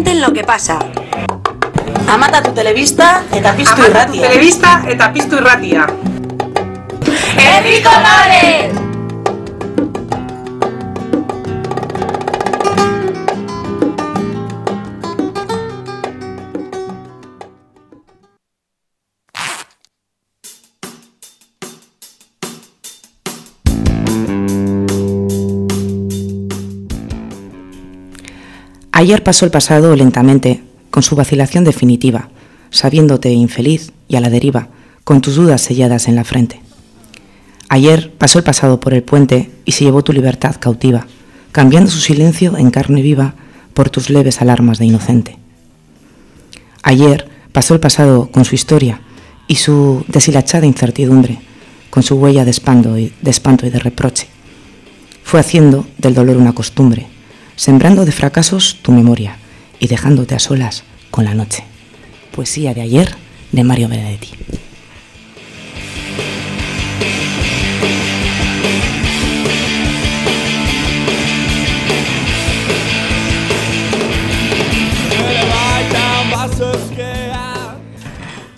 cuenten lo que pasa. Amata tu televista eta piztu Amata tu irratia. telebista eta piztu irratia. ¡Herri Ayer pasó el pasado lentamente, con su vacilación definitiva, sabiéndote infeliz y a la deriva, con tus dudas selladas en la frente. Ayer pasó el pasado por el puente y se llevó tu libertad cautiva, cambiando su silencio en carne viva por tus leves alarmas de inocente. Ayer pasó el pasado con su historia y su deshilachada incertidumbre, con su huella de espanto y de, espanto y de reproche. Fue haciendo del dolor una costumbre, sembrando de fracasos tu memoria y dejándote a solas con la noche. Poesía de ayer de Mario Benedetti.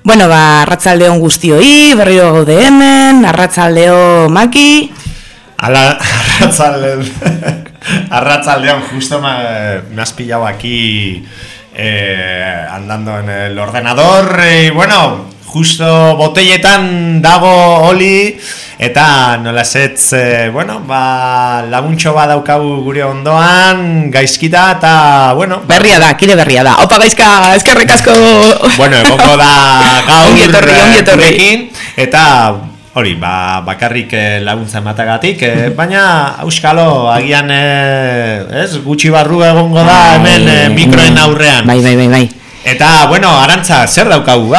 Bueno, ba, arratzaldeon guztioi, berriro gaude hemen, arratzaldeo maki, Ala, arratzaldean, arratzaldean justo me, me has pillado aquí eh, andando en el ordenador y bueno, justo botelletan dago oli eta nola setz, eh, bueno, ba, laguntxo bat daukagu gure ondoan, gaizkita eta, bueno, ba, berria da, kide berria da. Opa gaizka, eskerrik asko. bueno, egongo da gaur Ongi etorri, ongi etorri. gurekin, eta hori, ba, bakarrik eh, laguntza ematagatik, eh, baina auskalo agian eh, ez, gutxi barru egongo da hemen eh, mikroen aurrean. Bai, bai, bai, bai. Eta, bueno, Arantza, zer daukagu?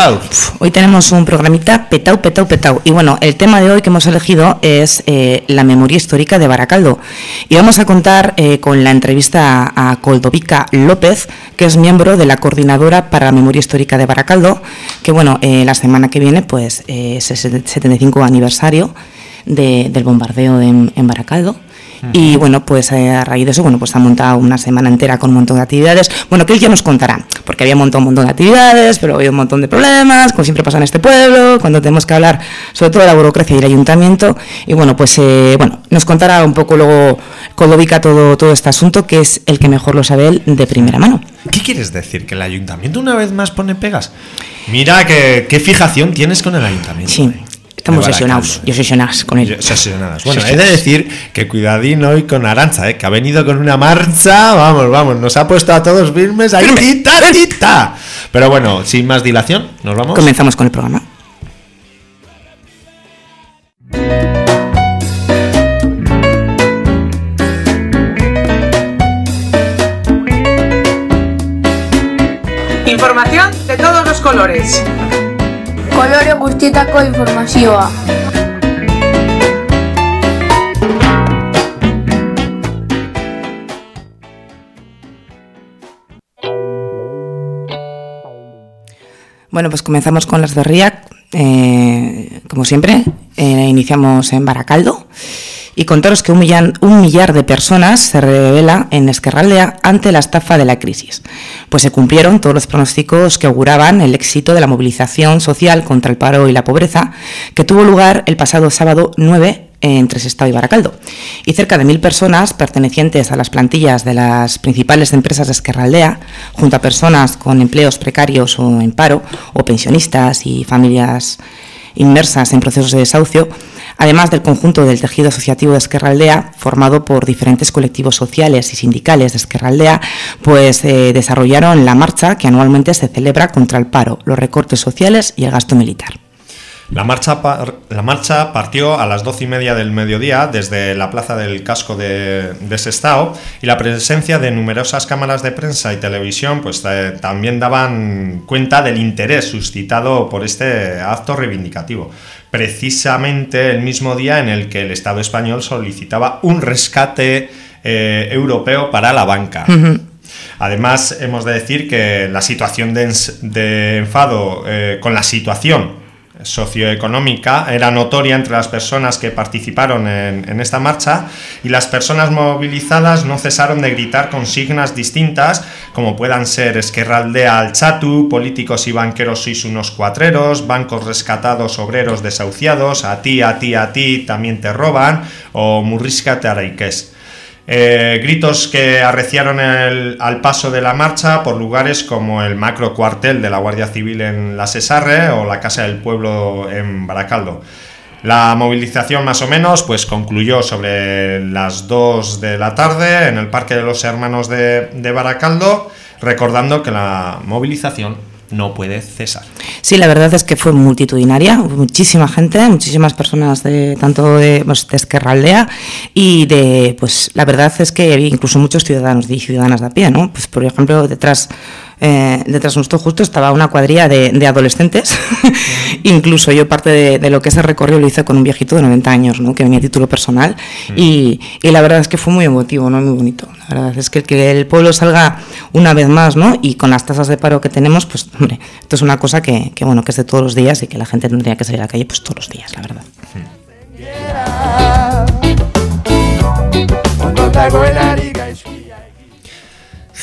Hoy tenemos un programita petau, petau, petau. Y bueno, el tema de hoy que hemos elegido es eh, la memoria histórica de Baracaldo. Y vamos a contar eh, con la entrevista a Coldovica López, que es miembro de la Coordinadora para la Memoria Histórica de Baracaldo, que bueno, eh, la semana que viene pues es el 75 aniversario de- del bombardeo en Baracaldo. Y bueno, pues eh, a raíz de eso, bueno, pues ha montado una semana entera con un montón de actividades. Bueno, que él ya nos contará, porque había montado un montón de actividades, pero había un montón de problemas, como siempre pasa en este pueblo, cuando tenemos que hablar sobre todo de la burocracia y el ayuntamiento. Y bueno, pues eh, bueno, nos contará un poco luego Coldovica todo, todo este asunto, que es el que mejor lo sabe él de primera mano. ¿Qué quieres decir? ¿Que el ayuntamiento una vez más pone pegas? Mira que, qué fijación tienes con el ayuntamiento. Sí, eh, estamos obsesionados, Baracaldo, y obsesionadas con él. Obsesionadas. Bueno, he de decir que cuidadín hoy con Aranza, ¿eh? que ha venido con una marcha, vamos, vamos, nos ha puesto a todos firmes ahí, tita. Pero bueno, sin más dilación, nos vamos. Comenzamos con el programa. Información de todos los colores. Kolore guztietako informazioa. Bueno, pues comenzamos con las de RIAC. eh, como siempre, eh, iniciamos en Baracaldo. Y contaros que un, un millar de personas se revela en Esquerraldea ante la estafa de la crisis. Pues se cumplieron todos los pronósticos que auguraban el éxito de la movilización social contra el paro y la pobreza que tuvo lugar el pasado sábado 9 entre Sestao y Baracaldo. Y cerca de mil personas pertenecientes a las plantillas de las principales empresas de Esquerraldea, junto a personas con empleos precarios o en paro, o pensionistas y familias inmersas en procesos de desahucio, además del conjunto del tejido asociativo de Esquerraldea, formado por diferentes colectivos sociales y sindicales de Esquerraldea, pues eh, desarrollaron la marcha que anualmente se celebra contra el paro, los recortes sociales y el gasto militar. La marcha, par- la marcha partió a las doce y media del mediodía desde la plaza del casco de, de Sestao y la presencia de numerosas cámaras de prensa y televisión pues eh, también daban cuenta del interés suscitado por este acto reivindicativo. Precisamente el mismo día en el que el Estado español solicitaba un rescate eh, europeo para la banca. Además, hemos de decir que la situación de enfado eh, con la situación socioeconómica era notoria entre las personas que participaron en, esta marcha y las personas movilizadas no cesaron de gritar consignas distintas como puedan ser Esquerra Aldea al Chatu, políticos y banqueros sois unos cuatreros, bancos rescatados, obreros desahuciados, a ti, a ti, a ti, también te roban o Murrisca te araiques. Eh, gritos que arreciaron al paso de la marcha por lugares como el macro cuartel de la Guardia Civil en la Sesarre o la Casa del Pueblo en Baracaldo. La movilización más o menos pues concluyó sobre las 2 de la tarde en el Parque de los Hermanos de Baracaldo, recordando que la movilización no puede cesar. Sí, la verdad es que fue multitudinaria, muchísima gente, muchísimas personas de tanto de, pues, de Esquerra Aldea y de, pues la verdad es que había incluso muchos ciudadanos y ciudadanas de a pie, ¿no? Pues por ejemplo, detrás eh, detrás nuestro justo estaba una cuadrilla de, de adolescentes. Incluso yo parte de, de, lo que ese recorrido lo hice con un viejito de 90 años, ¿no? que venía a título personal. Y, y, la verdad es que fue muy emotivo, ¿no? muy bonito. La verdad es que, que el pueblo salga una vez más, ¿no? y con las tasas de paro que tenemos, pues hombre, esto es una cosa que, que, bueno, que es de todos los días y que la gente tendría que salir a la calle pues todos los días, la verdad.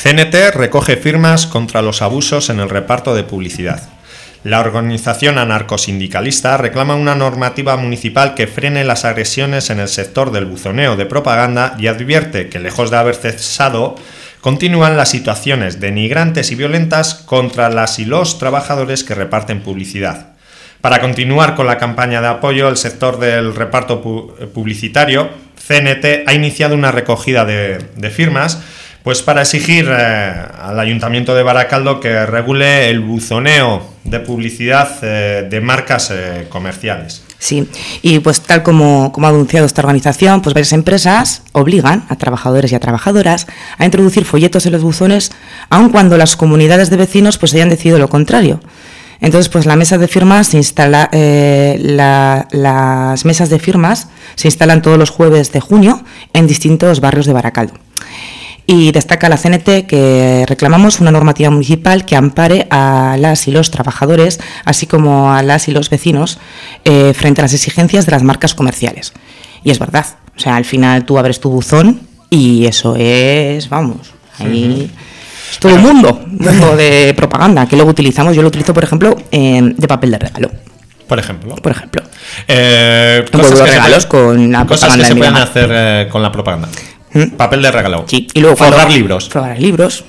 CNT recoge firmas contra los abusos en el reparto de publicidad. La organización anarcosindicalista reclama una normativa municipal que frene las agresiones en el sector del buzoneo de propaganda y advierte que, lejos de haber cesado, continúan las situaciones denigrantes y violentas contra las y los trabajadores que reparten publicidad. Para continuar con la campaña de apoyo al sector del reparto pu publicitario, CNT ha iniciado una recogida de firmas pues para exigir eh, al Ayuntamiento de Baracaldo que regule el buzoneo de publicidad eh, de marcas eh, comerciales. Sí, y pues tal como, como, ha anunciado esta organización, pues varias empresas obligan a trabajadores y a trabajadoras a introducir folletos en los buzones, aun cuando las comunidades de vecinos pues hayan decidido lo contrario. Entonces, pues la mesa de firmas se instala, eh, la, las mesas de firmas se instalan todos los jueves de junio en distintos barrios de Baracaldo. Y destaca la CNT que reclamamos una normativa municipal que ampare a las y los trabajadores, así como a las y los vecinos, eh, frente a las exigencias de las marcas comerciales. Y es verdad, o sea, al final tú abres tu buzón y eso es, vamos, ahí... Uh -huh. Todo el mundo, mundo de propaganda, que luego utilizamos. Yo lo utilizo, por ejemplo, eh, de papel de regalo. Por ejemplo. Por ejemplo. Eh, cosas que regalos se, con la cosas que se pueden hacer eh, con la propaganda. ¿Mm? Papel de regalo. Sí, y luego Forrar cuando- libros. Forrar libros.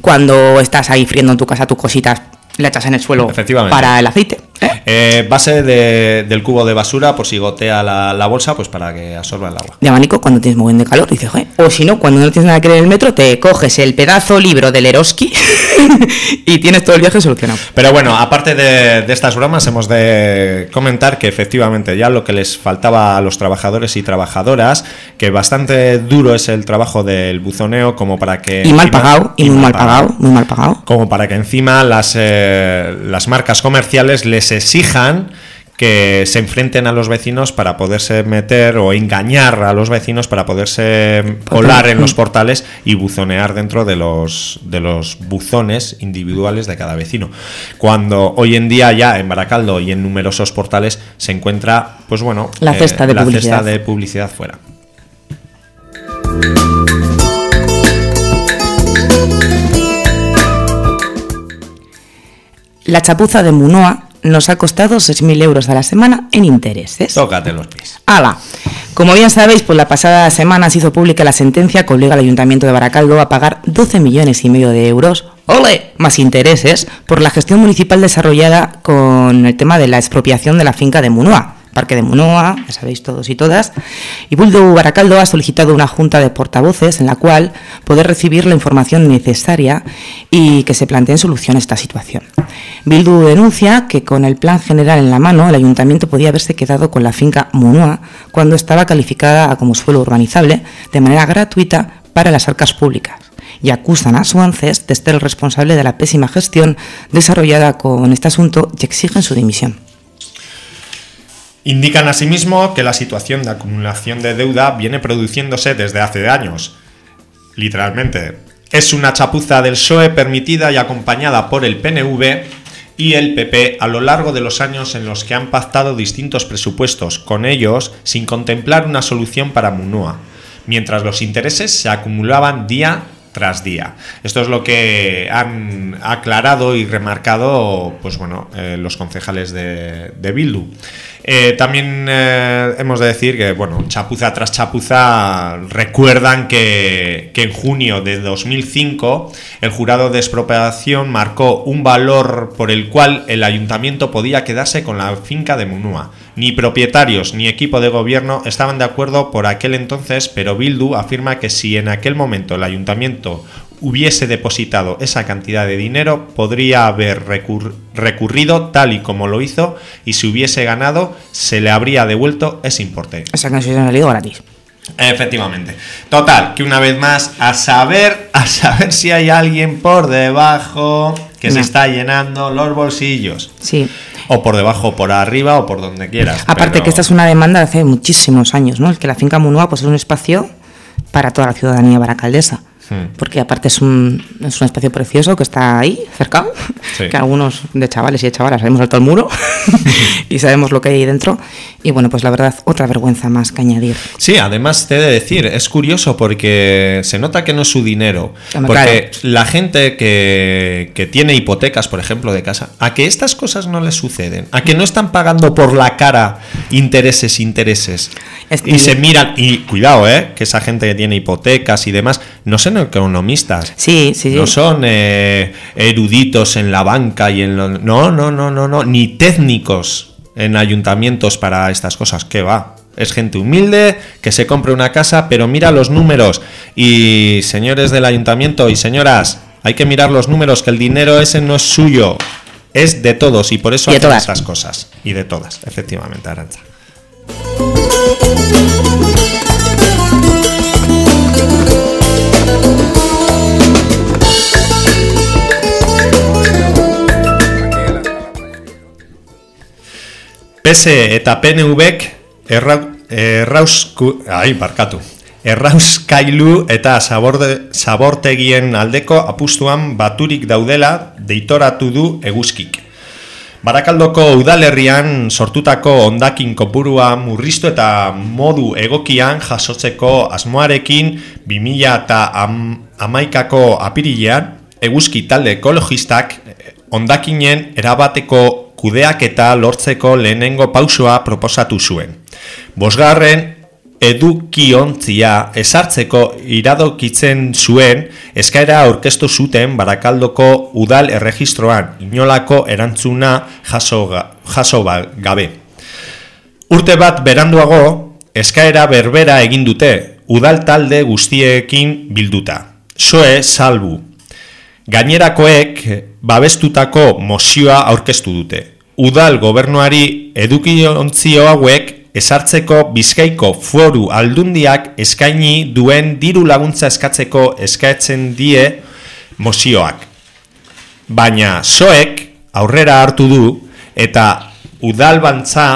Cuando estás ahí friendo en tu casa tus cositas, le echas en el suelo para el aceite. ¿Eh? Eh, base de- del cubo de basura, por si gotea la, la bolsa, pues para que absorba el agua. De abanico cuando tienes muy buen de calor, dices, o si no, cuando no tienes nada que ver en el metro, te coges el pedazo libro del Eroski y tienes todo el viaje solucionado. Pero bueno, aparte de, de estas bromas, hemos de comentar que efectivamente ya lo que les faltaba a los trabajadores y trabajadoras, que bastante duro es el trabajo del buzoneo, como para que. Y mal pagado, y muy mal pagado, muy mal pagado. Como para que encima las, eh, las marcas comerciales les exijan que se enfrenten a los vecinos para poderse meter o engañar a los vecinos para poderse colar en los portales y buzonear dentro de los, de los buzones individuales de cada vecino. Cuando hoy en día ya en Baracaldo y en numerosos portales se encuentra, pues bueno, La cesta de la publicidad. cesta de publicidad fuera. La chapuza de Munoa nos ha costado 6.000 euros a la semana en intereses. Tócate los pies. ¡Hala! Como bien sabéis, pues la pasada semana se hizo pública la sentencia que obliga al Ayuntamiento de Baracaldo a pagar 12 millones y medio de euros, ¡ole! más intereses, por la gestión municipal desarrollada con el tema de la expropiación de la finca de Munoa. Parque de Munoa, ya sabéis todos y todas. Y Buldo Baracaldo ha solicitado una junta de portavoces en la cual poder recibir la información necesaria y que se planteen soluciones a esta situación. Bildu denuncia que con el plan general en la mano el ayuntamiento podía haberse quedado con la finca Munoa cuando estaba calificada como suelo urbanizable de manera gratuita para las arcas públicas y acusan a Suances de ser el responsable de la pésima gestión desarrollada con este asunto y exigen su dimisión. Indican asimismo que la situación de acumulación de deuda viene produciéndose desde hace años. Literalmente. Es una chapuza del PSOE permitida y acompañada por el PNV y el PP a lo largo de los años en los que han pactado distintos presupuestos con ellos sin contemplar una solución para Munua, mientras los intereses se acumulaban día tras día. Esto es lo que han aclarado y remarcado pues bueno, eh, los concejales de, de Bildu. Eh, también eh, hemos de decir que, bueno, chapuza tras chapuza recuerdan que, que, en junio de 2005 el jurado de expropiación marcó un valor por el cual el ayuntamiento podía quedarse con la finca de Munúa. Ni propietarios ni equipo de gobierno estaban de acuerdo por aquel entonces, pero Bildu afirma que si en aquel momento el ayuntamiento hubiese depositado esa cantidad de dinero, podría haber recur recurrido tal y como lo hizo y si hubiese ganado, se le habría devuelto ese importe. Esa canción ha salido gratis. Efectivamente. Total, que una vez más, a saber, a saber si hay alguien por debajo que no. se está llenando los bolsillos. Sí. O por debajo, por arriba o por donde quieras. Aparte pero... que esta es una demanda de hace muchísimos años, ¿no? El que la finca Munua pues es un espacio para toda la ciudadanía baracaldesa. Porque aparte es un, es un espacio precioso que está ahí, cerca, Sí. que algunos de chavales y de chavalas hemos saltado el muro y sabemos lo que hay ahí dentro. Y bueno, pues la verdad, otra vergüenza más que añadir. Sí, además te he de decir, es curioso porque se nota que no es su dinero. Porque la gente que, que tiene hipotecas, por ejemplo, de casa, a que estas cosas no les suceden, a que no están pagando por la cara intereses, intereses. Es- Y se miran, y cuidado, ¿eh? que esa gente que tiene hipotecas y demás, no son economistas. Sí, sí, sí. No son eh, eruditos en la banca y en lo... No, no, no, no, no. Ni técnicos en ayuntamientos para estas cosas. ¿Qué va? Es gente humilde que se compra una casa, pero mira los números. Y señores del ayuntamiento y señoras, hay que mirar los números, que el dinero ese no es suyo. Es de todos y por eso hacen todas. estas cosas. Y de todas, efectivamente, Arancha. PS eta PNVek erra, errausku, ai, barkatu. Errauskailu eta saborde, sabortegien aldeko apustuan baturik daudela deitoratu du eguzkik. Barakaldoko udalerrian sortutako ondakin kopurua murriztu eta modu egokian jasotzeko asmoarekin 2000 eta am, amaikako apirilean eguzki talde ekologistak eh, ondakinen erabateko kudeak eta lortzeko lehenengo pausua proposatu zuen. Bosgarren edukiontzia esartzeko iradokitzen zuen eskaera aurkeztu zuten Barakaldoko udal erregistroan inolako erantzuna jaso, jaso ba- gabe. Urte bat beranduago, eskaera berbera egin dute, udal talde guztiekin bilduta. Soe salbu. Gainerakoek babestutako mozioa aurkeztu dute. Udal gobernuari edukiontzio hauek esartzeko Bizkaiko foru aldundiak eskaini duen diru laguntza eskatzeko eskatzen die mozioak. Baina soek aurrera hartu du eta udalbantza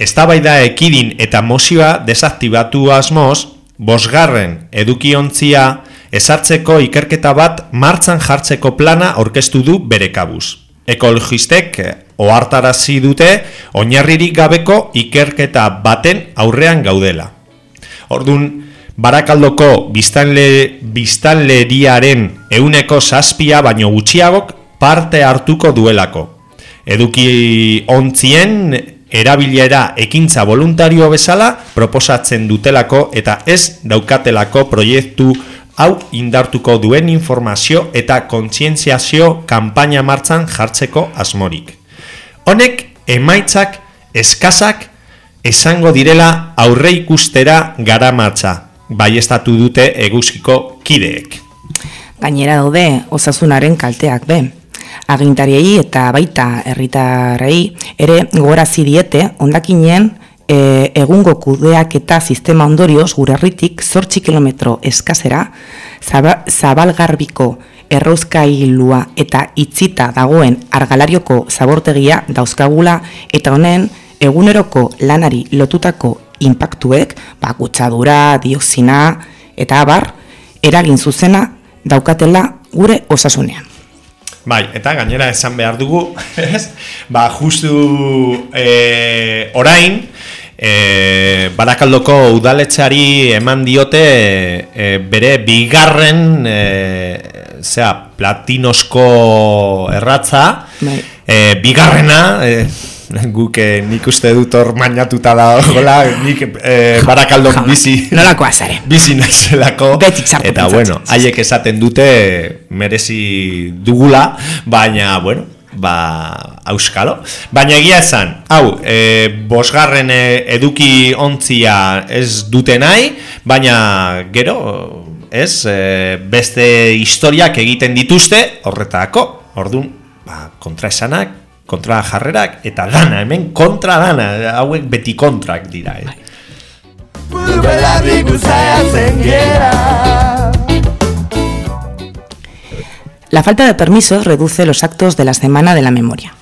eztabaida ekidin eta mozioa desaktibatu asmoz, bosgarren edukiontzia esartzeko ikerketa bat martzan jartzeko plana aurkeztu du bere kabuz. Ekologistek ohartarazi dute oinarririk gabeko ikerketa baten aurrean gaudela. Ordun Barakaldoko biztanle, biztanleriaren euneko zazpia baino gutxiagok parte hartuko duelako. Eduki ontzien erabilera ekintza voluntario bezala proposatzen dutelako eta ez daukatelako proiektu hau indartuko duen informazio eta kontzientziazio kanpaina martzan jartzeko asmorik. Honek emaitzak eskazak esango direla aurre ikustera garamatza, baiestatu dute eguzkiko kideek. Gainera daude osasunaren kalteak be. Agintariei eta baita herritarrei ere gogorazi diete hondakinen e, egungo kudeak eta sistema ondorioz gure herritik 8 kilometro eskazera zaba, zabalgarbiko errauskailua eta itzita dagoen argalarioko zabortegia dauzkagula eta honen eguneroko lanari lotutako inpaktuek, ba, kutsadura, dioxina eta abar, eragin zuzena daukatela gure osasunean. Bai, eta gainera esan behar dugu, ez? Ba, justu e, orain, e, Barakaldoko udaletxari eman diote e, bere bigarren e, zera, platinosko erratza, Bai. e, bigarrena, e, guk eh, nik uste dut hor mainatuta da gola, nik eh, barakaldon Jama, bizi nolakoa zare. bizi naizelako Betik sartu eta bueno, haiek esaten dute merezi dugula baina bueno ba, auskalo baina egia esan, hau e, bosgarren e, eduki ontzia ez dute nahi baina gero ez, e, beste historiak egiten dituzte horretako, ordun ba, kontraesanak kontra jarrerak eta dana, hemen kontra dana, hauek beti kontrak dira, eh? Buru belarri guzaiatzen gera La falta de permisos reduce los actos de la Semana de la Memoria.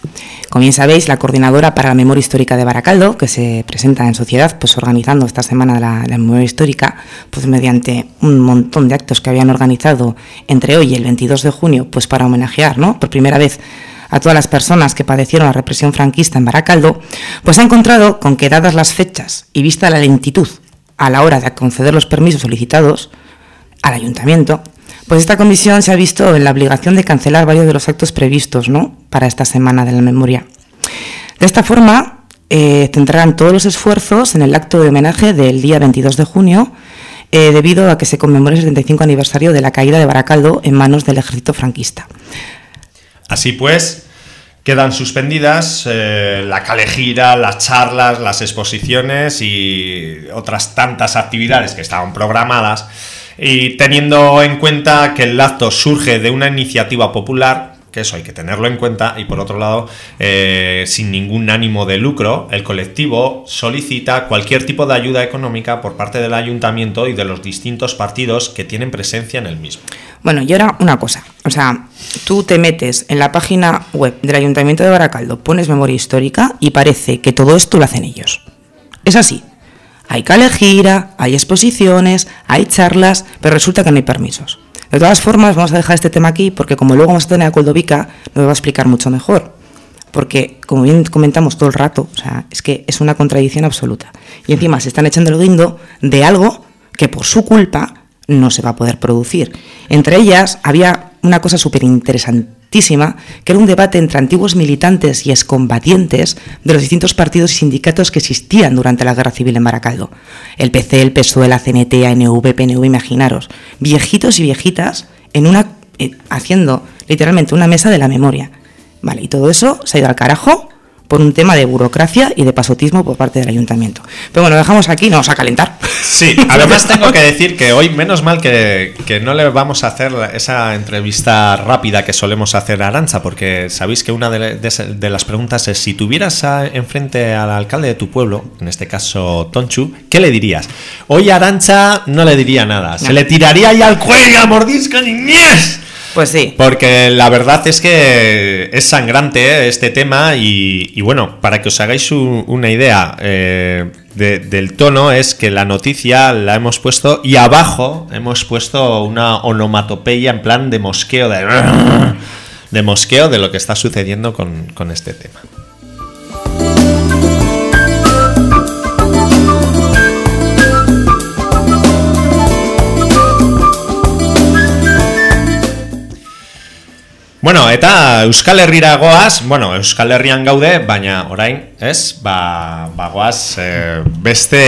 Como bien sabéis, la Coordinadora para la Memoria Histórica de Baracaldo, que se presenta en sociedad, pues organizando esta Semana de la, Memoria Histórica, pues mediante un montón de actos que habían organizado entre hoy y el 22 de junio, pues para homenajear, ¿no? Por primera vez a todas las personas que padecieron la represión franquista en Baracaldo, pues ha encontrado con que dadas las fechas y vista la lentitud a la hora de conceder los permisos solicitados al ayuntamiento, pues esta comisión se ha visto en la obligación de cancelar varios de los actos previstos ¿no? para esta Semana de la Memoria. De esta forma, eh, centrarán todos los esfuerzos en el acto de homenaje del día 22 de junio, eh, debido a que se conmemora el 75 aniversario de la caída de Baracaldo en manos del ejército franquista. Así pues, quedan suspendidas eh, la calejira, las charlas, las exposiciones y otras tantas actividades que estaban programadas. Y teniendo en cuenta que el acto surge de una iniciativa popular, que eso hay que tenerlo en cuenta, y por otro lado, eh, sin ningún ánimo de lucro, el colectivo solicita cualquier tipo de ayuda económica por parte del ayuntamiento y de los distintos partidos que tienen presencia en el mismo. Bueno, y ahora una cosa, o sea, tú te metes en la página web del Ayuntamiento de Baracaldo, pones memoria histórica y parece que todo esto lo hacen ellos. Es así. Hay calejira, hay exposiciones, hay charlas, pero resulta que no hay permisos. De todas formas, vamos a dejar este tema aquí porque como luego vamos a tener a Coldovica, nos va a explicar mucho mejor. Porque, como bien comentamos todo el rato, o sea, es que es una contradicción absoluta. Y encima se están echando el guindo de algo que por su culpa no se va a poder producir. Entre ellas había una cosa súper interesantísima, que era un debate entre antiguos militantes y excombatientes de los distintos partidos y sindicatos que existían durante la guerra civil en Baracaldo. El PC, el PSOE, la CNT, ANV, PNV, imaginaros. Viejitos y viejitas en una, eh, haciendo literalmente una mesa de la memoria. Vale, y todo eso se ha ido al carajo por un tema de burocracia y de pasotismo por parte del ayuntamiento. Pero bueno, lo dejamos aquí, no vamos a calentar. Sí, además tengo que decir que hoy, menos mal que, que no le vamos a hacer esa entrevista rápida que solemos hacer a Arancha, porque sabéis que una de, de- de las preguntas es, si tuvieras a- enfrente al alcalde de tu pueblo, en este caso Tonchu, ¿qué le dirías? Hoy a Arancha no le diría nada, se le tiraría ahí al cuello a mordisco niñez. Pues sí. Porque la verdad es que es sangrante eh, este tema y, bueno, para que os hagáis u- una idea eh, de- del tono es que la noticia la hemos puesto y abajo hemos puesto una onomatopeya en plan de mosqueo, de, mosqueo de lo que está sucediendo con este tema. Bueno, eta Euskal Herrira goaz, bueno, Euskal Herrian gaude, baina orain, ez, ba, ba goaz, eh, beste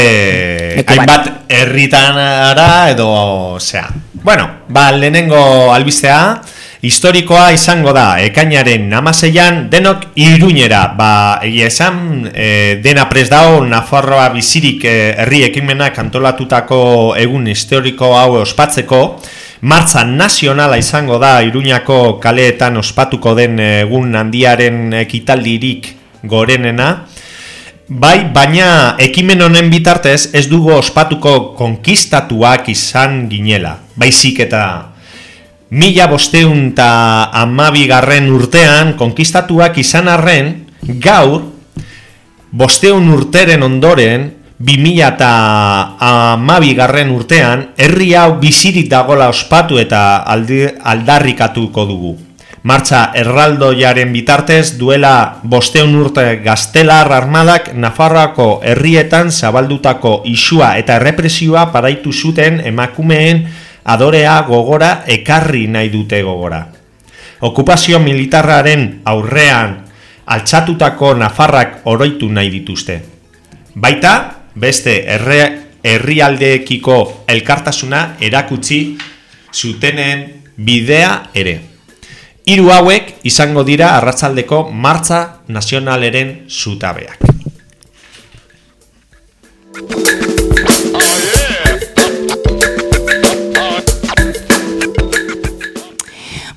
bat. hainbat herritanara edo, osea. Bueno, ba, lehenengo albistea, historikoa izango da, ekainaren amaseian, denok iruñera, ba, egia esan, eh, dena pres dao, Nafarroa bizirik eh, herri ekimenak antolatutako egun historiko hau ospatzeko, Martza nazionala izango da Iruñako kaleetan ospatuko den egun handiaren ekitaldirik gorenena. Bai, baina ekimen honen bitartez ez dugu ospatuko konkistatuak izan ginela. Baizik eta mila bosteun eta amabigarren urtean konkistatuak izan arren gaur bosteun urteren ondoren 2000 eta amabigarren urtean herri hau bizirik dagola ospatu eta aldarrikatuko dugu. Martxa erraldoiaren bitartez duela bosteun urte gaztelar armadak Nafarroako herrietan zabaldutako isua eta errepresioa paraitu zuten emakumeen adorea gogora ekarri nahi dute gogora. Okupazio militarraren aurrean altxatutako Nafarrak oroitu nahi dituzte. Baita, beste erre, herrialdeekiko elkartasuna erakutsi zutenen bidea ere. Hiru hauek izango dira arratsaldeko martza nazionaleren zutabeak.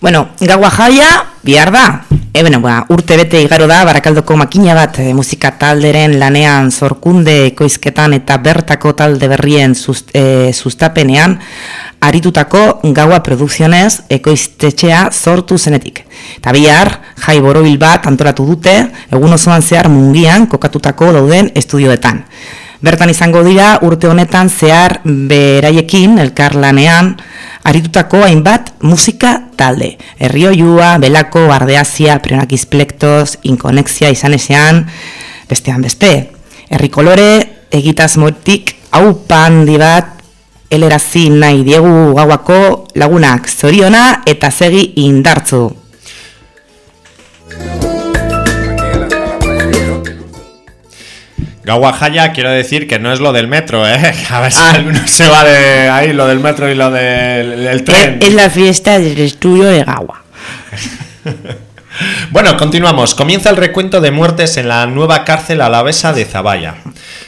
Bueno, gaua jaia, bihar da. E, bueno, ba, urte bete igaro da, barakaldoko makina bat e, musika talderen lanean zorkunde ekoizketan eta bertako talde berrien sust, e, sustapenean aritutako gaua produkzionez ekoiztetxea sortu zenetik. Eta bihar, jai borobil bat antolatu dute, egun osoan zehar mungian kokatutako dauden estudioetan. Bertan izango dira urte honetan zehar beraiekin elkar lanean aritutako hainbat musika talde. Herrioiua, Belako, Bardeazia, Prionakiz Plektos, Inkonexia izan bestean beste. Herrikolore, egitaz moetik, hau pandi bat, elerazi nahi diegu gauako lagunak zoriona eta segi indartzu. Gaua Jaya quiero decir que no es lo del metro, ¿eh? A ver si Ah. alguno se va de ahí, lo del metro y lo del, del tren. Es la fiesta del estudio de Gaua. Bueno, continuamos. Comienza el recuento de muertes en la nueva cárcel alavesa de Zaballa.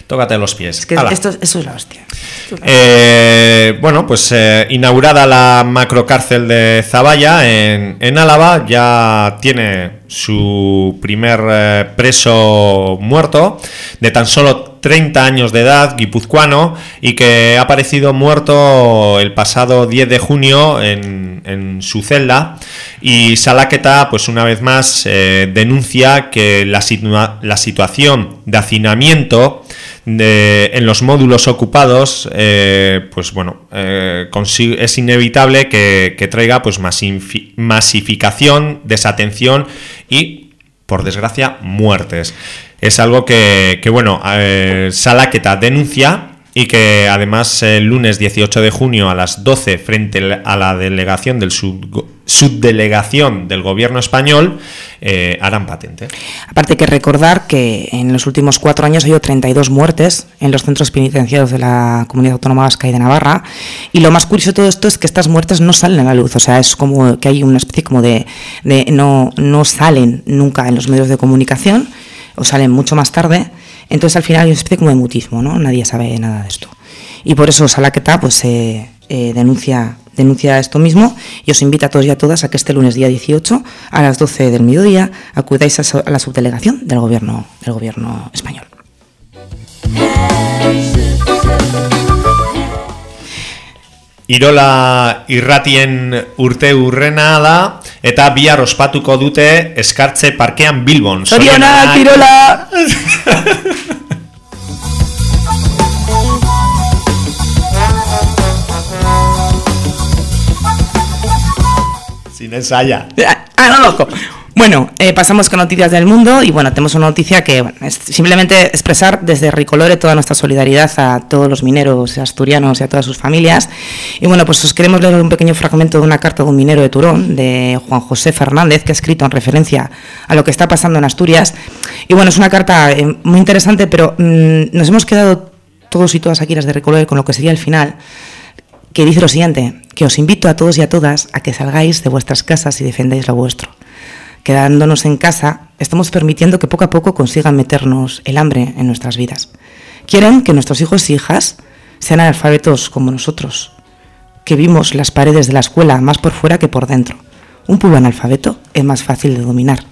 Tócate los pies. Es que esto, eso es la hostia. Eh, bueno, pues eh, inaugurada la macrocárcel de Zaballa en, en Álava, ya tiene su primer eh, preso muerto, de tan solo 30 años de edad, guipuzcoano, y que ha aparecido muerto el pasado 10 de junio en, su celda. Y Salaqueta, pues una vez más, eh, denuncia que la, la situación de hacinamiento en los módulos ocupados, eh, pues bueno, eh, es inevitable que, traiga pues masificación, desatención y, por desgracia, muertes. Es algo que, que, bueno, eh, denuncia y que además el lunes 18 de junio a las 12 frente a la delegación del sub- subdelegación del gobierno español eh, harán patente. Aparte hay que recordar que en los últimos cuatro años ha habido 32 muertes en los centros penitenciarios de la Comunidad Autónoma Vasca y de Navarra. Y lo más curioso de todo esto es que estas muertes no salen a la luz. O sea, es como que hay una especie como de... no, no salen nunca en los medios de comunicación o salen mucho más tarde. Entonces al final hay una especie como de mutismo, ¿no? Nadie sabe nada de esto. Y por eso Salaqueta pues eh, denuncia denuncia esto mismo y os invita a todos y a todas a que este lunes día 18 a las 12 del mediodía acudáis a la subdelegación del gobierno del gobierno español. Irola irratien urte urrena da eta bihar ospatuko dute eskartze parkean Bilbon. Zorionak, Irola! Sin ensaya. Ah, no, loco. Bueno, eh, pasamos con noticias del mundo y bueno, tenemos una noticia que es simplemente expresar desde Ricolore toda nuestra solidaridad a todos los mineros asturianos y a todas sus familias. Y bueno, pues os queremos leer un pequeño fragmento de una carta de un minero de Turón, de Juan José Fernández, que ha escrito en referencia a lo que está pasando en Asturias. Y bueno, es una carta eh, muy interesante, pero mm, nos hemos quedado todos y todas aquí las de Ricolore con lo que sería el final que dice lo siguiente, que os invito a todos y a todas a que salgáis de vuestras casas y defendáis lo vuestro. Quedándonos en casa, estamos permitiendo que poco a poco consigan meternos el hambre en nuestras vidas. Quieren que nuestros hijos e hijas sean analfabetos como nosotros, que vimos las paredes de la escuela más por fuera que por dentro. Un pueblo analfabeto es más fácil de dominar.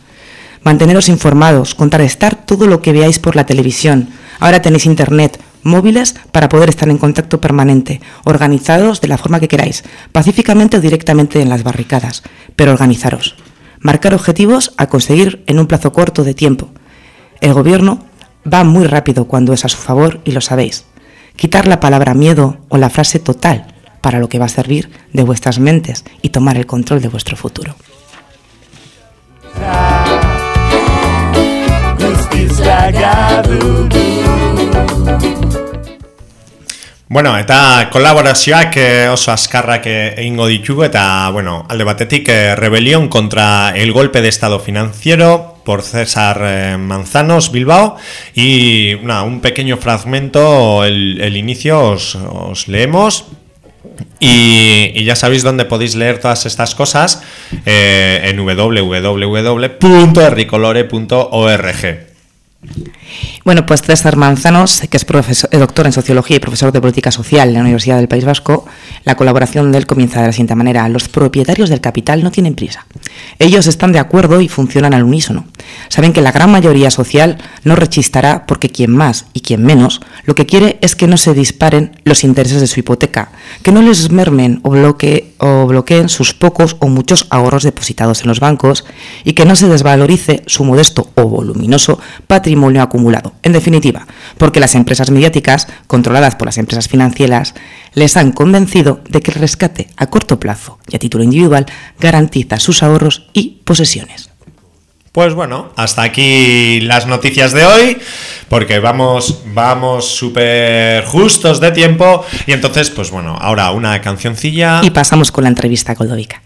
Manteneros informados, contrarrestar todo lo que veáis por la televisión. Ahora tenéis internet, móviles para poder estar en contacto permanente, organizados de la forma que queráis, pacíficamente o directamente en las barricadas, pero organizaros. Marcar objetivos a conseguir en un plazo corto de tiempo. El gobierno va muy rápido cuando es a su favor y lo sabéis. Quitar la palabra miedo o la frase total para lo que va a servir de vuestras mentes y tomar el control de vuestro futuro. Bueno, eta kolaborazioak eh, oso askarrak eh, egingo ditugu eta, bueno, alde batetik eh, rebelión contra el golpe de estado financiero por César eh, Manzanos Bilbao y una, un pequeño fragmento, el, inicio os, os leemos y, y ya sabéis dónde podéis leer todas estas cosas eh, en www.erricolore.org. Bueno, pues César Manzanos, que es eh, doctor en Sociología y profesor de Política Social en la Universidad del País Vasco, la colaboración de comienza de la siguiente manera. Los propietarios del capital no tienen prisa. Ellos están de acuerdo y funcionan al unísono. Saben que la gran mayoría social no rechistará porque quien más y quien menos lo que quiere es que no se disparen los intereses de su hipoteca, que no les mermen o bloqueen sus pocos o muchos ahorros depositados en los bancos y que no se desvalorice su modesto o voluminoso patrimonio acumulado. En definitiva, porque las empresas mediáticas, controladas por las empresas financieras, les han convencido de que el rescate a corto plazo y a título individual garantiza sus ahorros y posesiones. Pues bueno, hasta aquí las noticias de hoy, porque vamos, vamos súper justos de tiempo. Y entonces, pues bueno, ahora una cancioncilla. Y pasamos con la entrevista a Goldovica.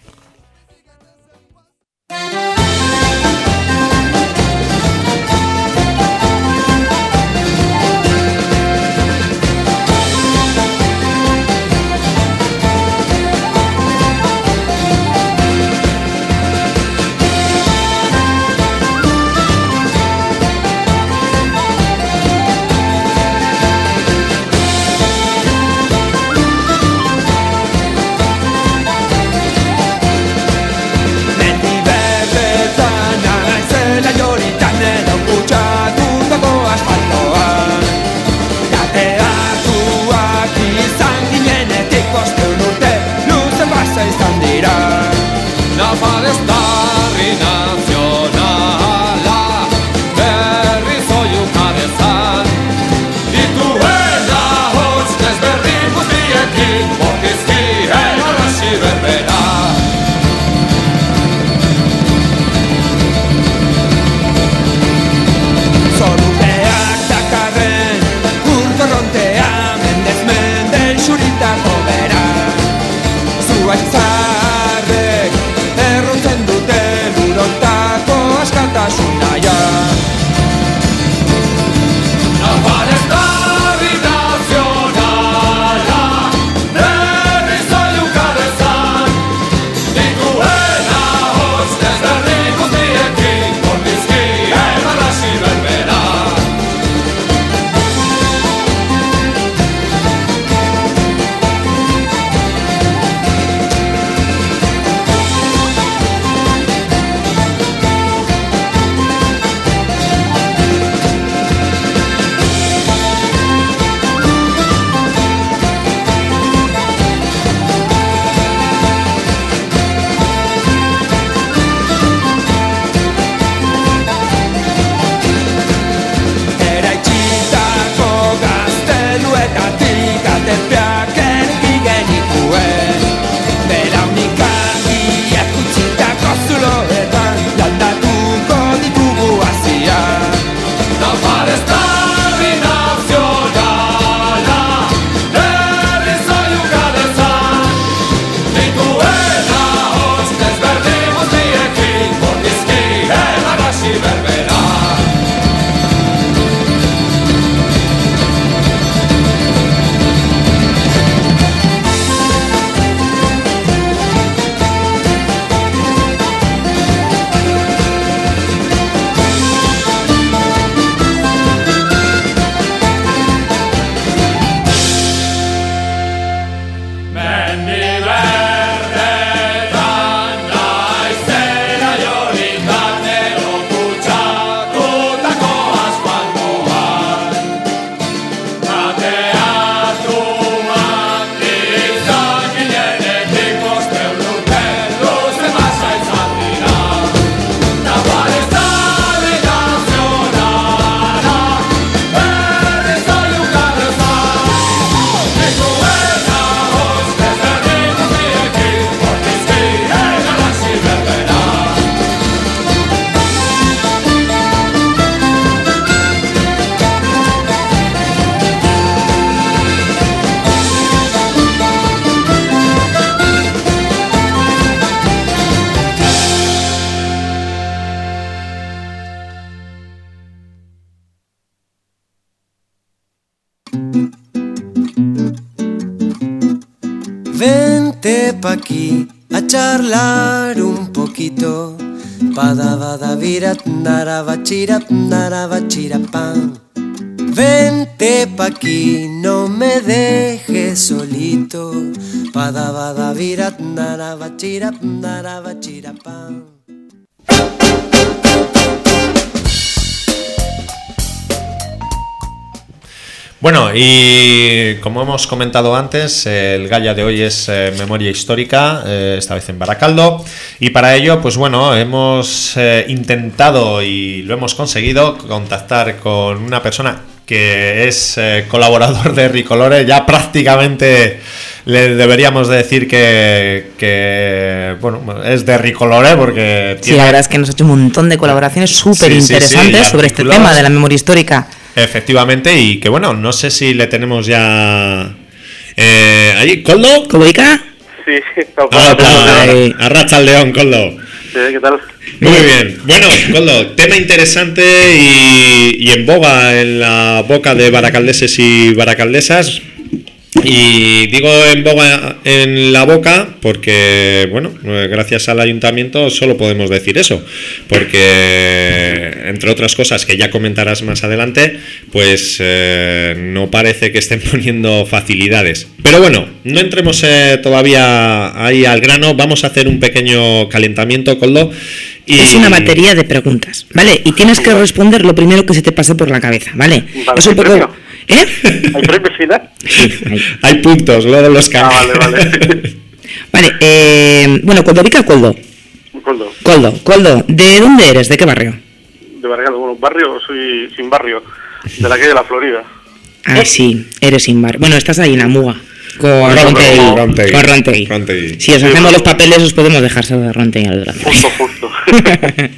Pa' aquí a charlar un poquito. Padabadavirat, narabachirat, narabachirapam. Vente pa' aquí, no me dejes solito. Padabadavirat, narabachirat, narabachirapam. Bueno, y como hemos comentado antes, el Galla de hoy es eh, memoria histórica, eh, esta vez en Baracaldo, y para ello, pues bueno, hemos eh, intentado y lo hemos conseguido contactar con una persona que es colaborador de Ricolore, ya prácticamente le deberíamos de decir que, que, bueno, es de Ricolore porque Sí, la verdad es que nos ha hecho un montón de colaboraciones súper Sí, sí, sí, interesantes sobre este tema de la memoria histórica. Efectivamente, y que bueno, no sé si le tenemos ya... Eh, ahí, Coldo. ¿Códica? Sí, Ah. Ay. Arracha al león, Coldo. Sí, ¿Qué tal? Muy bien. Bueno, Coldo, tema interesante y, y en boga en la boca de baracaldeses y baracaldesas. Y digo en boga en la boca porque, bueno, eh, gracias al ayuntamiento solo podemos decir eso. Porque, entre otras cosas que ya comentarás más adelante, pues eh, no parece que estén poniendo facilidades. Pero bueno, no entremos eh, todavía ahí al grano. Vamos a hacer un pequeño calentamiento, Coldo. Y... Es una batería de preguntas, ¿vale? Y tienes que responder lo primero que se te pase por la cabeza, ¿vale? Vale, es un ¿hay poco... premio? ¿Eh? ¿Hay premio final? Hay puntos, luego los Ah, cambios. vale, vale. Vale, eh, bueno, Coldovica, Coldo. Coldo, Coldo, Coldo, ¿de dónde eres? ¿De qué barrio? de Baracaldo. Bueno, barrio, soy sin barrio, de la calle de la Florida. Ah, sí, eres sin bar. Bueno, estás ahí en la muga. Con Rontegui. Con Rontegui. Si os hacemos los papeles, os podemos dejar solo de Rontegui al brazo. Justo, justo.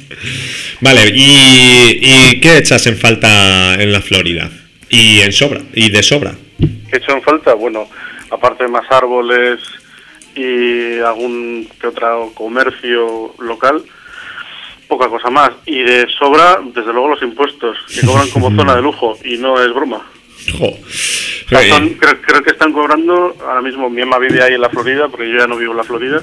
Vale, ¿y, y qué echas en falta en la Florida? Y en sobra, y de sobra. ¿Qué he hecho en falta? Bueno, aparte de más árboles y algún que otro comercio local, poca cosa más. Y de sobra, desde luego, los impuestos, que cobran como zona de lujo, y no es broma. Jo. Son- creo, creo que están cobrando, ahora mismo mi mamá vive ahí en la Florida, porque yo ya no vivo en la Florida,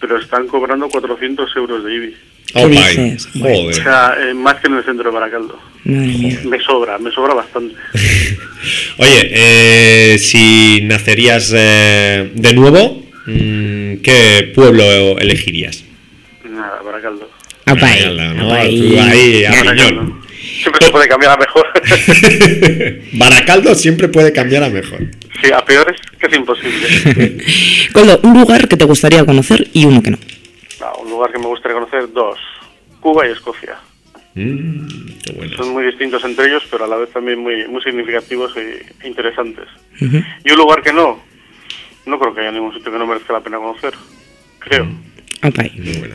pero están cobrando 400 euros de IBI. Oh, my. dices? O Joder. sea, eh, más que en el centro de Baracaldo. Me sobra, me sobra bastante. Oye, eh, si nacerías eh, de nuevo, mm, ¿qué pueblo elegirías? Nada, Baracaldo. Apay, Baracaldo, ¿no? apay. Tú ahí, a Baracaldo. Siempre se puede cambiar a mejor. Baracaldo siempre puede cambiar a mejor. sí, a peor es que es imposible. Coldo, un lugar que te gustaría conocer y uno que no. No, un lugar que me gustaría conocer, dos. Cuba y Escocia. Mm, qué bueno. Son muy distintos entre ellos, pero a la vez también muy, muy significativos e interesantes. Y un lugar que no, no creo que haya ningún sitio que no merezca la pena conocer. Creo. Apay. Muy.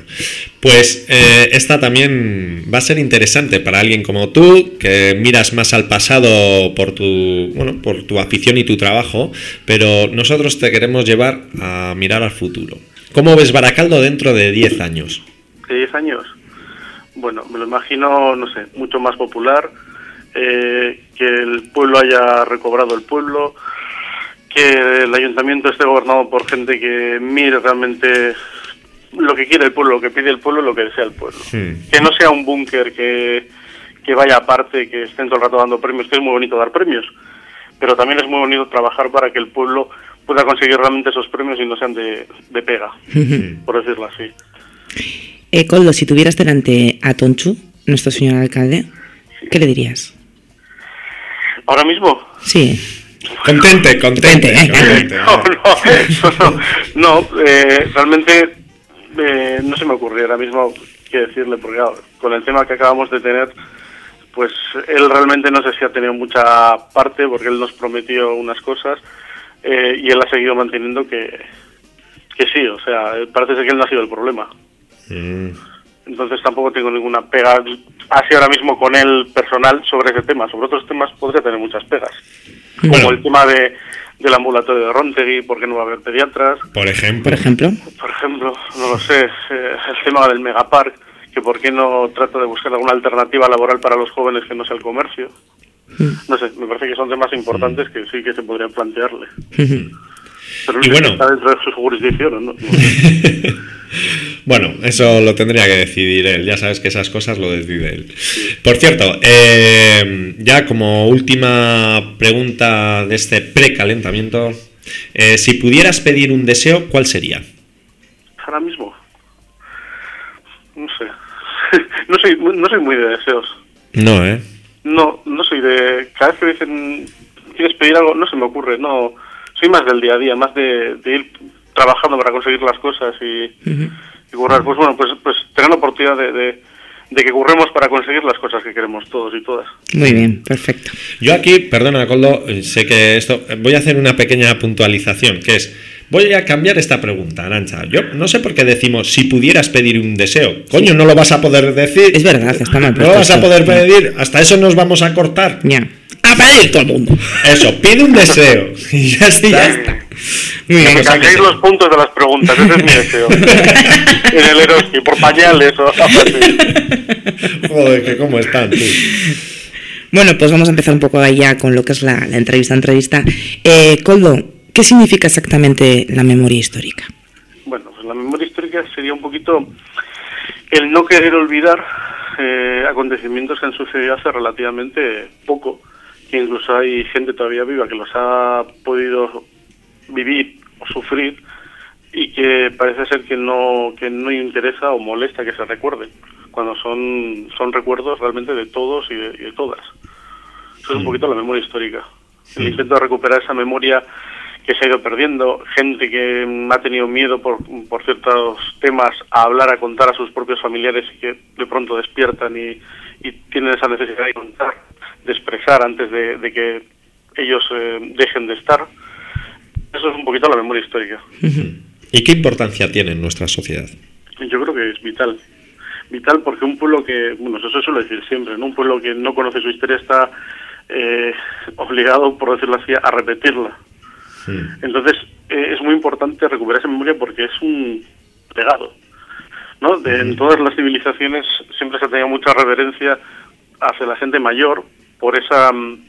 Pues eh, esta también va a ser interesante para alguien como tú, que miras más al pasado por tu, bueno, por tu afición y tu trabajo, pero nosotros te queremos llevar a mirar al futuro. ¿Cómo ves Baracaldo dentro de 10 años? ¿De 10 años? Bueno, me lo imagino, no sé, mucho más popular, eh, que el pueblo haya recobrado el pueblo, que el ayuntamiento esté gobernado por gente que mire realmente lo que quiere el pueblo, lo que pide el pueblo, lo que desea el pueblo. Que no sea un búnker que, que vaya aparte, que estén todo el rato dando premios, que es muy bonito dar premios, pero también es muy bonito trabajar para que el pueblo pueda conseguir realmente esos premios y no sean de, de pega, por decirlo así. Eh, Coldo, si tuvieras delante a Tonchu, nuestro señor alcalde, ¿qué le dirías? Ahora mismo, Sí. Contente, contente. Contente, eh. contente, No, no, no, no, no, eh, realmente eh, no se me ocurrió ahora mismo qué decirle, porque claro, con el tema que acabamos de tener, pues él realmente no sé si ha tenido mucha parte, porque él nos prometió unas cosas eh, y él ha seguido manteniendo que, que sí, o sea, parece ser que él no ha sido el problema. Mm. Entonces tampoco tengo ninguna pega así ahora mismo con él personal sobre ese tema. Sobre otros temas podría tener muchas pegas. Bueno. Como el tema de, del ambulatorio de Rontegui, por qué no va a haber pediatras. Por ejemplo. Por ejemplo. Por ejemplo, no lo sé, eh, el tema del megapark, que por qué no trata de buscar alguna alternativa laboral para los jóvenes que no sea el comercio. No sé, me parece que son temas importantes que sí que se podrían plantearle. Pero no Y sé bueno. está dentro de su jurisdicción no. Bueno, eso lo tendría que decidir él. Ya sabes que esas cosas lo decide él. Por cierto, eh, ya como última pregunta de este precalentamiento, eh, si pudieras pedir un deseo, ¿cuál sería? Ahora mismo. No sé. no, soy, no soy muy de deseos. No, ¿eh? No, no soy de... Cada vez que dicen, ¿quieres pedir algo? No se me ocurre, no. Soy más del día a día, más de, de ir trabajando para conseguir las cosas y, y currar. Pues bueno, pues, pues tener la oportunidad de, de, de que curremos para conseguir las cosas que queremos todos y todas. Muy bien, perfecto. Yo aquí, perdona, Coldo, eh, sé que esto. Voy a hacer una pequeña puntualización, que es. Voy a cambiar esta pregunta, Arancha. Yo no sé por qué decimos si pudieras pedir un deseo. Coño, no lo vas a poder decir. Es verdad, está mal No lo vas a poder pedir. Hasta eso nos vamos a cortar. Ya. A pedir todo el mundo. Eso, pide un deseo. Y ya está. ya está. Muy Que bien. me cambiéis los puntos de las preguntas, ese es mi deseo. en el Eroski, por pañales o. Joder, que cómo están, tú. Bueno, pues vamos a empezar un poco ahí ya con lo que es la, la entrevista. Entrevista. Eh, Coldo, ¿qué significa exactamente la memoria histórica? Bueno, pues la memoria histórica sería un poquito el no querer olvidar eh, acontecimientos que han sucedido hace relativamente poco, que incluso hay gente todavía viva que los ha podido vivir o sufrir y que parece ser que no que no interesa o molesta que se recuerden, cuando son son recuerdos realmente de todos y de, y de todas. Eso es un poquito la memoria histórica. El intento de recuperar esa memoria que se ha ido perdiendo, gente que ha tenido miedo por, por ciertos temas a hablar, a contar a sus propios familiares y que de pronto despiertan y, y tienen esa necesidad de contar, de expresar antes de, de que ellos eh, dejen de estar. Eso es un poquito la memoria histórica. ¿Y qué importancia tiene en nuestra sociedad? Yo creo que es vital. Vital porque un pueblo que, bueno, eso se suele decir siempre, ¿no? Un pueblo que no conoce su historia está eh, obligado, por decirlo así, a repetirla. Entonces, eh, es muy importante recuperar esa memoria porque es un legado. ¿no? De, En todas las civilizaciones siempre se ha tenido mucha reverencia hacia la gente mayor por esa, mm,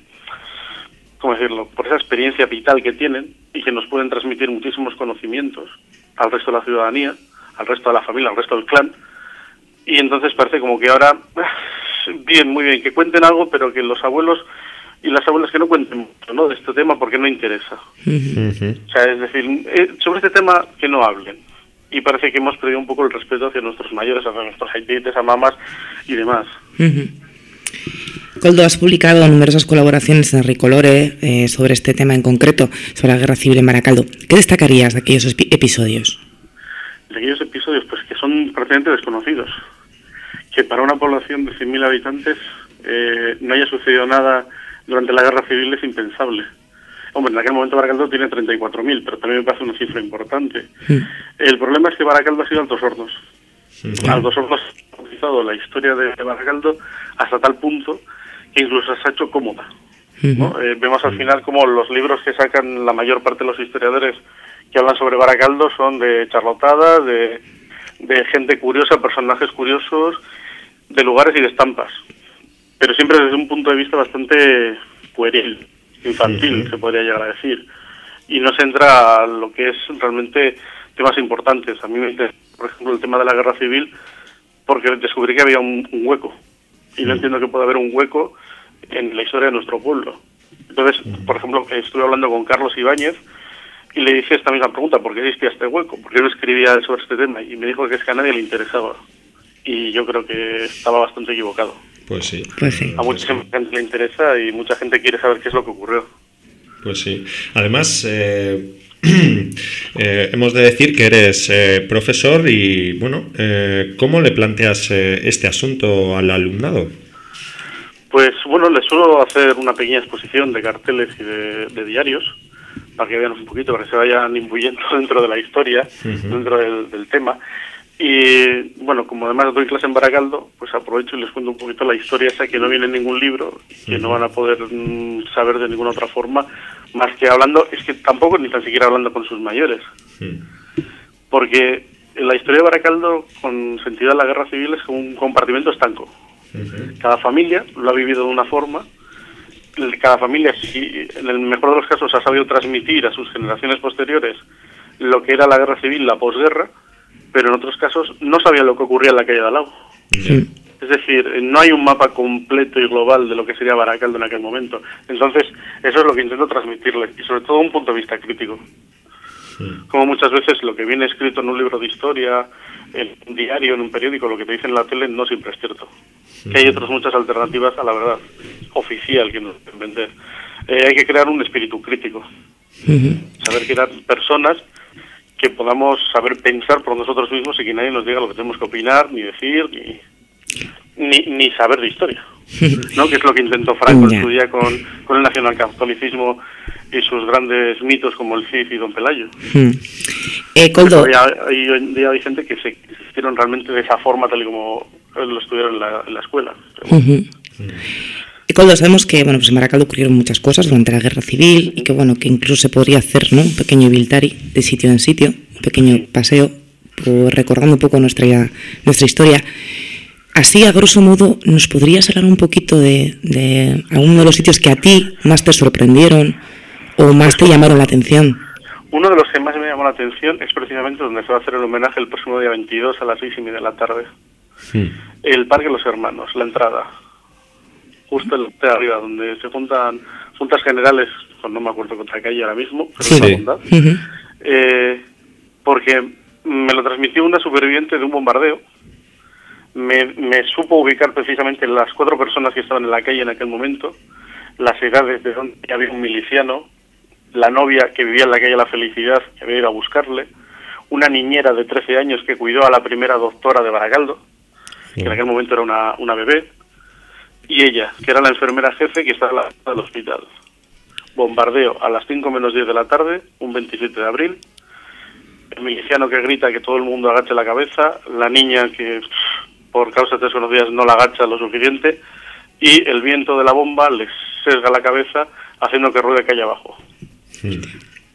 ¿cómo decirlo?, por esa experiencia vital que tienen y que nos pueden transmitir muchísimos conocimientos al resto de la ciudadanía, al resto de la familia, al resto del clan. Y entonces parece como que ahora, bien, muy bien, que cuenten algo, pero que los abuelos y las abuelas que no cuenten mucho ¿no? de este tema porque no interesa. O sea, es decir, eh, sobre este tema que no hablen. Y parece que hemos perdido un poco el respeto hacia nuestros mayores, hacia nuestros haitites, a mamás y demás. Coldo, has publicado numerosas colaboraciones en Ricolore eh, sobre este tema en concreto, sobre la guerra civil en Baracaldo. ¿Qué destacarías de aquellos epi- episodios? de aquellos episodios pues que son prácticamente desconocidos. Que para una población de 100.000 habitantes eh, no haya sucedido nada durante la guerra civil es impensable. Hombre, en aquel momento Baracaldo tiene 34.000, pero también me parece una cifra importante. El problema es que Baracaldo ha sido Altos Hornos. Altos Hornos ha utilizado la historia de Baracaldo hasta tal punto que incluso se ha hecho cómoda. ¿no? Eh, vemos al final como los libros que sacan la mayor parte de los historiadores que hablan sobre Baracaldo son de charlotadas, de, de gente curiosa, personajes curiosos, de lugares y de estampas. Pero siempre desde un punto de vista bastante pueril, infantil, se podría llegar a decir. Y no se entra a lo que es realmente temas importantes. A mí me interesa, por ejemplo, el tema de la guerra civil, porque descubrí que había un, un hueco. Y no entiendo que pueda haber un hueco en la historia de nuestro pueblo. Entonces, por ejemplo, estuve hablando con Carlos Ibáñez y le hice esta misma pregunta, ¿por qué existía este hueco? ¿Por qué no escribía sobre este tema? Y me dijo que es que a nadie le interesaba. Y yo creo que estaba bastante equivocado. Pues sí. Pues sí. A mucha gente le interesa y mucha gente quiere saber qué es lo que ocurrió. Pues sí. Además, eh, eh, hemos de decir que eres eh, profesor y, bueno, eh, ¿cómo le planteas eh, este asunto al alumnado? Pues bueno, les suelo hacer una pequeña exposición de carteles y de, de diarios para que vean un poquito, para que se vayan imbuyendo dentro de la historia, dentro del, del tema. Y bueno, como además doy clase en Baracaldo, pues aprovecho y les cuento un poquito la historia esa que no viene en ningún libro, que no van a poder mm, saber de ninguna otra forma, más que hablando, es que tampoco ni tan siquiera hablando con sus mayores. Porque la historia de Baracaldo, con sentido de la guerra civil, es como un compartimento estanco. Cada familia lo ha vivido de una forma, cada familia, si en el mejor de los casos, ha sabido transmitir a sus generaciones posteriores lo que era la guerra civil, la posguerra, pero en otros casos no sabían lo que ocurría en la calle de al lado. Es decir, no hay un mapa completo y global de lo que sería Baracaldo en aquel momento. Entonces, eso es lo que intento transmitirles, y sobre todo un punto de vista crítico. Como muchas veces lo que viene escrito en un libro de historia, en un diario, en un periódico, lo que te dicen en la tele, no siempre es cierto. Que hay otras muchas alternativas a la verdad oficial que nos pueden vender. Eh, hay que crear un espíritu crítico. Saber crear personas que podamos saber pensar por nosotros mismos y que nadie nos diga lo que tenemos que opinar, ni decir, ni, ni, ni saber de historia. ¿no? Que es lo que intentó Franco en su día con, con el nacionalcatolicismo y sus grandes mitos como el Cid y Don Pelayo. Mm. Eh, Coldo, Todavía hay, hoy en día hay gente que se hicieron realmente de esa forma tal y como lo estudiaron en la, en la escuela. Ujú. Y Coldo, sabemos que bueno, pues en Baracaldo ocurrieron muchas cosas durante la guerra civil y que bueno, que incluso se podría hacer ¿no? un pequeño Viltari de sitio en sitio, un pequeño paseo, por- recordando un poco nuestra, nuestra historia. Así, a grosso modo, ¿nos podrías hablar un poquito de, de alguno de los sitios que a ti más te sorprendieron o más te llamaron la atención? Uno de los que más me llamó la atención es precisamente donde se va a hacer el homenaje el próximo día 22 a las seis y media de la tarde. El Parque de los Hermanos, la entrada. Justo el de arriba, donde se juntan juntas generales, pues no me acuerdo contra calle ahora mismo, pero Sí. es una Sí. bondad. Ujú. Eh, porque me lo transmitió una superviviente de un bombardeo. Me, me supo ubicar precisamente las cuatro personas que estaban en la calle en aquel momento, las edades de donde había un miliciano, la novia que vivía en la calle La Felicidad, que había ido a buscarle, una niñera de 13 años que cuidó a la primera doctora de Baracaldo, que en aquel momento era una, una bebé, y ella, que era la enfermera jefe que estaba en la del hospital. Bombardeo a las 5 menos 10 de la tarde, un 27 de abril. El miliciano que grita que todo el mundo agache la cabeza, la niña que por causas desconocidas no la agacha lo suficiente, y el viento de la bomba le sesga la cabeza haciendo que ruede calle abajo.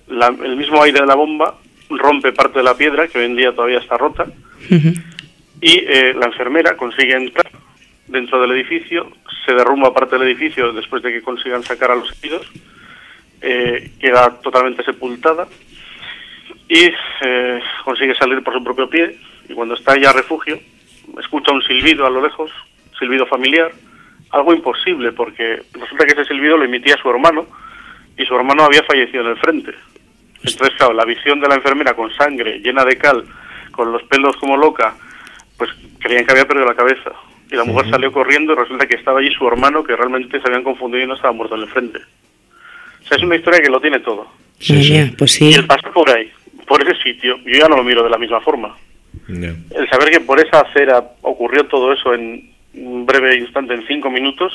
La- el mismo aire de la bomba rompe parte de la piedra, que hoy en día todavía está rota, y eh, la enfermera consigue entrar dentro del edificio, se derrumba parte del edificio después de que consigan sacar a los heridos, eh, queda totalmente sepultada y eh, consigue salir por su propio pie y cuando está ya a refugio escucha un silbido a lo lejos, silbido familiar, algo imposible porque resulta que ese silbido lo emitía su hermano y su hermano había fallecido en el frente. Entonces, claro, la visión de la enfermera con sangre, llena de cal, con los pelos como loca, pues creían que había perdido la cabeza. Y la mujer salió corriendo y resulta que estaba allí su hermano que realmente se habían confundido y no estaba muerto en el frente. O sea, es una historia que lo tiene todo. Madre mía, pues sí. Y el pasar por ahí, por ese sitio, yo ya no lo miro de la misma forma. Ya. El saber que por esa acera ocurrió todo eso en un breve instante, en cinco minutos,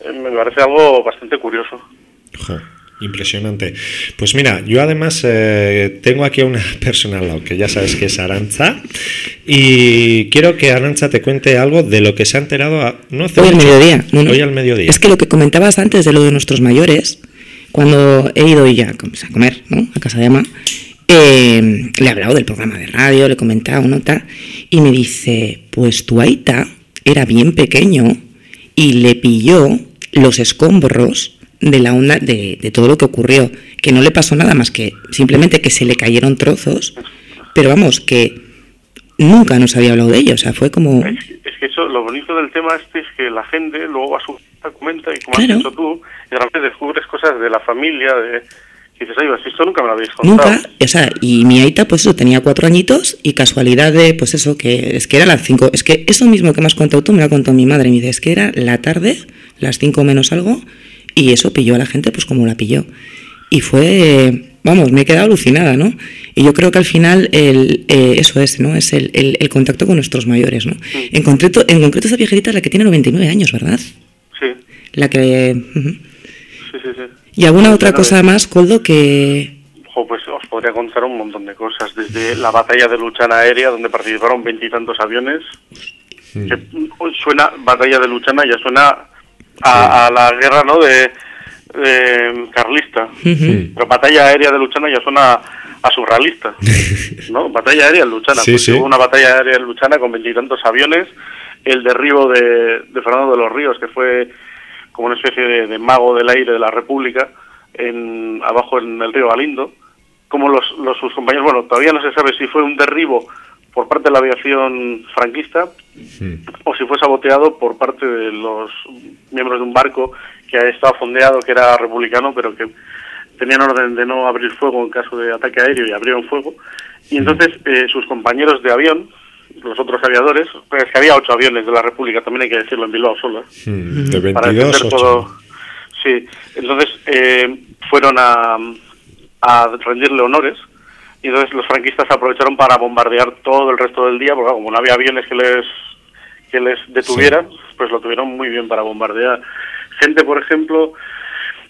eh, me parece algo bastante curioso. Impresionante. Pues mira, yo además eh, tengo aquí a una persona al lado que ya sabes que es Arancha y quiero que Arancha te cuente algo de lo que se ha enterado a- no hace Hoy al mediodía. Hoy al mediodía. Es que lo que comentabas antes de lo de nuestros mayores, cuando he ido ya a comer ¿no? a casa de Ama, eh, le he hablado del programa de radio, le he comentado, ¿no? Tal, y me dice, pues tu Aita era bien pequeño y le pilló los escombros de la onda de, de todo lo que ocurrió, que no le pasó nada más que simplemente que se le cayeron trozos, pero vamos, que nunca nos había hablado de ello, o sea, fue como... Es, que- es que eso, lo bonito del tema este es que la gente luego va a su comenta y como Claro. has dicho tú, y de repente descubres cosas de la familia, de... Y dices, ay, pues esto nunca me lo habéis contado. Nunca, o sea, y mi Aita, pues eso, tenía cuatro añitos y casualidad de, pues eso, que es que era las cinco, es que eso mismo que me has contado tú me lo ha contado mi madre, me dice, es que era la tarde, las cinco menos algo, y eso pilló a la gente pues como la pilló. Y fue, vamos, me he quedado alucinada, ¿no? Y yo creo que al final el, eh, eso es, ¿no? Es el, el- el contacto con nuestros mayores, ¿no? En concreto, en concreto esa viejita es la que tiene 99 años, ¿verdad? Sí, La que... ujú. sí, sí, sí. ¿Y alguna otra cosa más, Coldo, que... Ojo, pues os podría contar un montón de cosas, desde la batalla de Luchana aérea, donde participaron veintitantos aviones, que mm, suena, batalla de Luchana ya suena a, a la guerra, ¿no?, de, de carlista, Ujú. pero batalla aérea de Luchana ya suena a surrealista, ¿no? Batalla aérea de Luchana, Sí, pues sí. hubo una batalla aérea de Luchana con veintitantos aviones, el derribo de, de Fernando de los Ríos, que fue como una especie de, de mago del aire de la República, en, abajo en el río Galindo, como los, los, sus compañeros, bueno, todavía no se sabe si fue un derribo por parte de la aviación franquista o si fue saboteado por parte de los miembros de un barco que estaba fondeado, que era republicano, pero que tenían orden de no abrir fuego en caso de ataque aéreo y abrieron fuego. Y entonces eh, sus compañeros de avión, los otros aviadores, pues es que había ocho aviones de la República, también hay que decirlo en Bilbao solo, ¿eh? De para 22, entender 8. todo. Sí, entonces eh, fueron a, a rendirle honores y entonces los franquistas aprovecharon para bombardear todo el resto del día, porque como no había aviones que les que les detuvieran, pues lo tuvieron muy bien para bombardear. Gente, por ejemplo,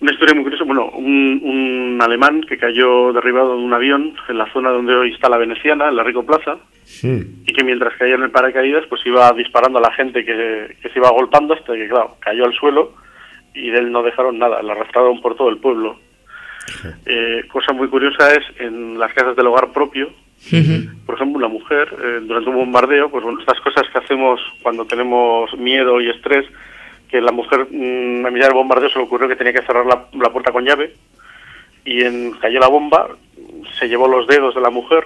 una historia muy curiosa, bueno, un, un alemán que cayó derribado de un avión en la zona donde hoy está la Veneciana, en la Rico Plaza, y que mientras caía en el paracaídas pues iba disparando a la gente que, que se iba golpando hasta que claro cayó al suelo y de él no dejaron nada, lo arrastraron por todo el pueblo. Eh, cosa muy curiosa es en las casas del hogar propio, por ejemplo, una mujer eh, durante un bombardeo, pues bueno, estas cosas que hacemos cuando tenemos miedo y estrés, que la mujer mm, a mitad del bombardeo se le ocurrió que tenía que cerrar la, la puerta con llave y en, cayó la bomba, se llevó los dedos de la mujer,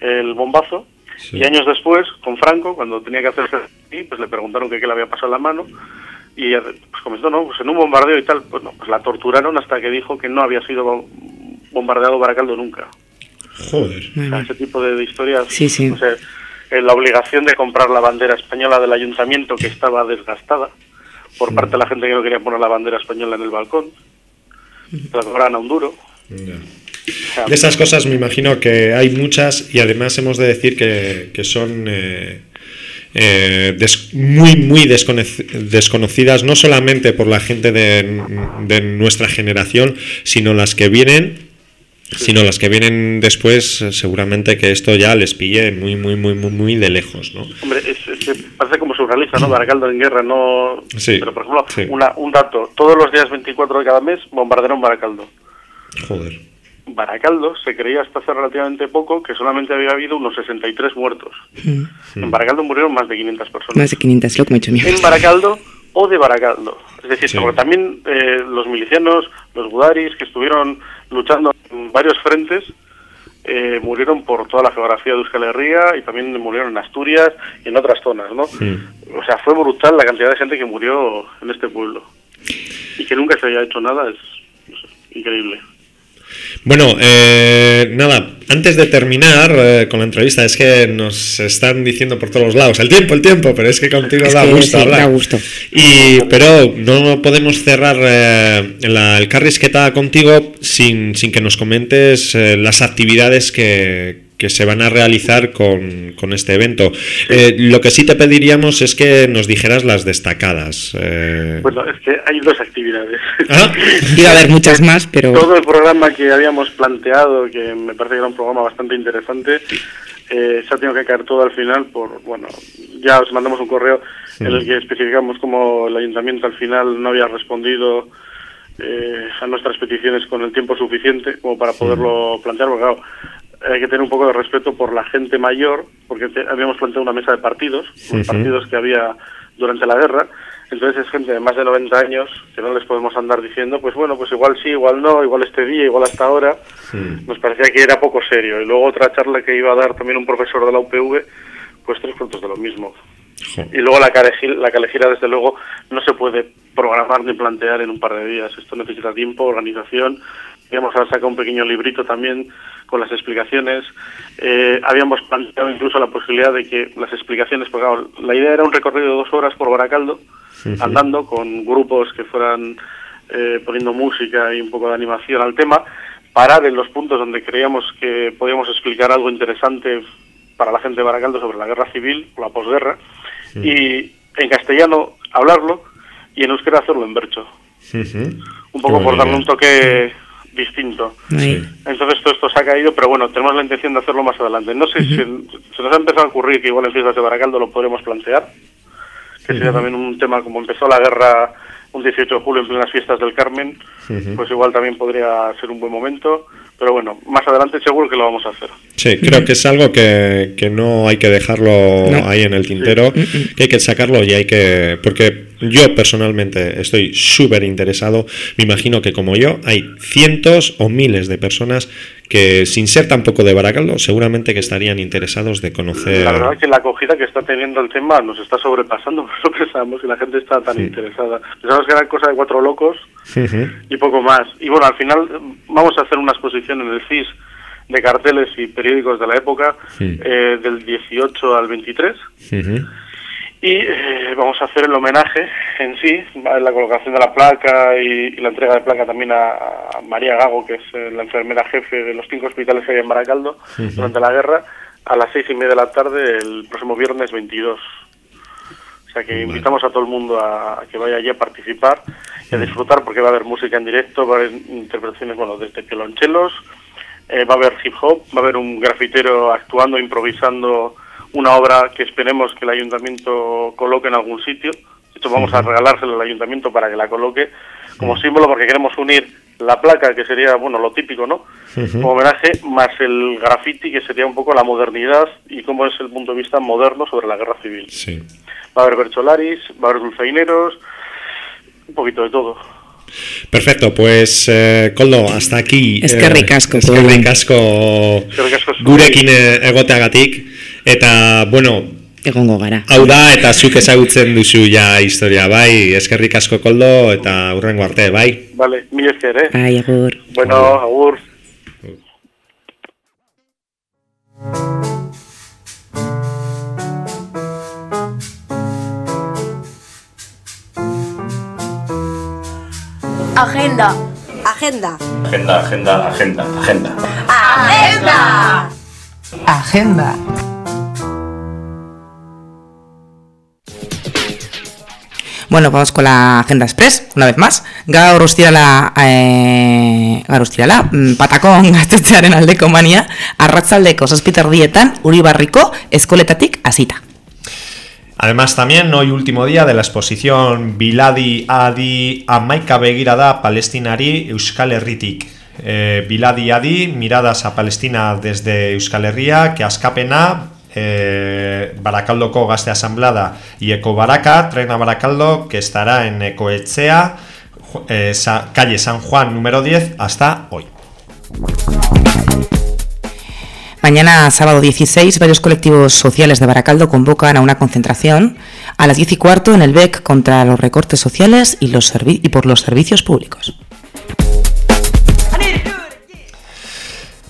el bombazo, y años después, con Franco, cuando tenía que hacerse así, pues le preguntaron que qué le había pasado en la mano, y ella, pues comentó, no, pues en un bombardeo y tal, pues no, pues la torturaron hasta que dijo que no había sido bom- bombardeado Baracaldo nunca. Joder. O sea, ese tipo de, de historias, Sí, sí. eh, la obligación de comprar la bandera española del ayuntamiento que estaba desgastada por parte de la gente que no quería poner la bandera española en el balcón, la cobraban a un duro. O De esas cosas me imagino que hay muchas y además hemos de decir que, que son eh, eh, des- muy, muy desconocidas, no solamente por la gente de, de nuestra generación, sino las que vienen. Sino las que vienen después, seguramente que esto ya les pille muy, muy, muy, muy, muy de lejos, ¿no? Hombre, es, es parece como surrealista, ¿no? Baracaldo en guerra, no... Sí, Pero, por ejemplo, sí. una, un dato. Todos los días 24 de cada mes bombardearon Baracaldo. Joder. Baracaldo se creía hasta hace relativamente poco que solamente había habido unos 63 muertos. En Baracaldo murieron más de 500 personas. Más de 500, es lo que me he hecho en Baracaldo o de Baracaldo. Es decir, Sí. porque también eh, los milicianos, los budaris que estuvieron luchando en varios frentes, eh, murieron por toda la geografía de Euskal Herria y también murieron en Asturias y en otras zonas, ¿no? O sea, fue brutal la cantidad de gente que murió en este pueblo. Y que nunca se haya hecho nada, es increíble. Bueno, eh, nada, antes de terminar eh, con la entrevista, es que nos están diciendo por todos los lados el tiempo, el tiempo, pero es que contigo Es da que gusto sí, hablar. da gusto. Y, pero no podemos cerrar eh, la, el carrisqueta contigo sin, sin que nos comentes eh, las actividades que, que se van a realizar con, con este evento. Eh, lo que sí te pediríamos es que nos dijeras las destacadas. eh. Bueno, es que hay dos actividades. Ah, Iba a haber muchas más, pero Todo el programa que habíamos planteado, que me parece que era un programa bastante interesante, eh, se ha tenido que caer todo al final por, bueno, ya os mandamos un correo en el que especificamos cómo el ayuntamiento al final no había respondido eh, a nuestras peticiones con el tiempo suficiente como para poderlo plantear, porque claro, hay que tener un poco de respeto por la gente mayor, porque te- habíamos planteado una mesa de partidos, Ujú. partidos que había durante la guerra, entonces es gente de más de 90 años que no les podemos andar diciendo, pues bueno, pues igual sí, igual no, igual este día, igual hasta ahora, nos parecía que era poco serio. Y luego otra charla que iba a dar también un profesor de la UPV, pues tres puntos de lo mismo. Y luego la calejira, la calejira, desde luego, no se puede programar ni plantear en un par de días. Esto necesita tiempo, organización. Habíamos sacado un pequeño librito también con las explicaciones. Eh, habíamos planteado incluso la posibilidad de que las explicaciones, porque claro, la idea era un recorrido de dos horas por Baracaldo, andando con grupos que fueran eh, poniendo música y un poco de animación al tema, parar en los puntos donde creíamos que podíamos explicar algo interesante para la gente de Baracaldo sobre la guerra civil o la posguerra, y en castellano hablarlo y en euskera hacerlo en bercho. Ujú. Un poco por darle un toque distinto. Entonces todo esto se ha caído, pero bueno, tenemos la intención de hacerlo más adelante. No sé si se nos ha empezado a ocurrir que igual en fiestas de Baracaldo lo podremos plantear, que sería también un tema como empezó la guerra un 18 de julio en plenas fiestas del Carmen, pues igual también podría ser un buen momento, pero bueno, más adelante seguro que lo vamos a hacer. Sí, creo que es algo que, que no hay que dejarlo No. ahí en el tintero, que hay que sacarlo y hay que... Porque yo personalmente estoy súper interesado. Me imagino que como yo hay cientos o miles de personas que sin ser tampoco de Baracaldo seguramente que estarían interesados de conocer... La verdad es que la acogida que está teniendo el tema nos está sobrepasando, no pensábamos que la gente está tan interesada. Pensamos que era cosa de cuatro locos y poco más. Y bueno, al final vamos a hacer una exposición en el CIS de carteles y periódicos de la época Sí. eh, del 18 al 23 Ujú. Y eh, vamos a hacer el homenaje en sí, la colocación de la placa y, y la entrega de placa también a, a María Gago, que es eh, la enfermera jefe de los cinco hospitales que hay en Baracaldo durante la guerra, a las seis y media de la tarde el próximo viernes 22. O sea que invitamos a todo el mundo a, a que vaya allí a participar y a disfrutar porque va a haber música en directo, va a haber interpretaciones, bueno, desde violonchelos, eh, va a haber hip hop, va a haber un grafitero actuando, improvisando una obra que esperemos que el ayuntamiento coloque en algún sitio. Esto vamos a regalárselo al ayuntamiento para que la coloque como símbolo porque queremos unir la placa, que sería, bueno, lo típico, ¿no? Como homenaje, más el graffiti, que sería un poco la modernidad y cómo es el punto de vista moderno sobre la guerra civil. Sí. Va a haber bercholaris, va a haber dulzaineros, un poquito de todo. Perfecto, pues eh, Koldo, hasta aquí. Eskerrik asko, Eskerrik asko Eskerrik asko zuri. gurekin eh, egoteagatik. Eta, bueno, Egongo gara. hau da, eta zuk ezagutzen duzu ja historia, bai, eskerrik asko Koldo, eta hurrengo arte, bai. Vale, mil esker, ¿eh? Bai, agur. Bueno, agur. Agenda. Agenda. Agenda, agenda, agenda, agenda. Agenda. Agenda. Bueno, vamos con la agenda express, una vez más. Gaur ostirala, eh, gaur ostirala, mm, patakon gaztetzearen aldeko mania, arratzaldeko zazpiterdietan, Uribarriko eskoletatik hasita. Además, también hoy último día de la exposición Biladi Adi Amaika Begirada Palestinari Euskal Herritik. Eh, Biladi Adi, miradas a Palestina desde Euskal Herria, que askapena, eh, Barakaldoko Gazte Asamblada y Eco Baraka, tren a Barakaldo, que estará en Ecoechea, Ju- eh, calle San Juan número 10, hasta hoy. Mañana, sábado 16, varios colectivos sociales de Baracaldo convocan a una concentración a las 10 y cuarto en el BEC contra los recortes sociales y, los y por los servicios públicos.